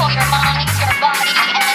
control your mind, your body,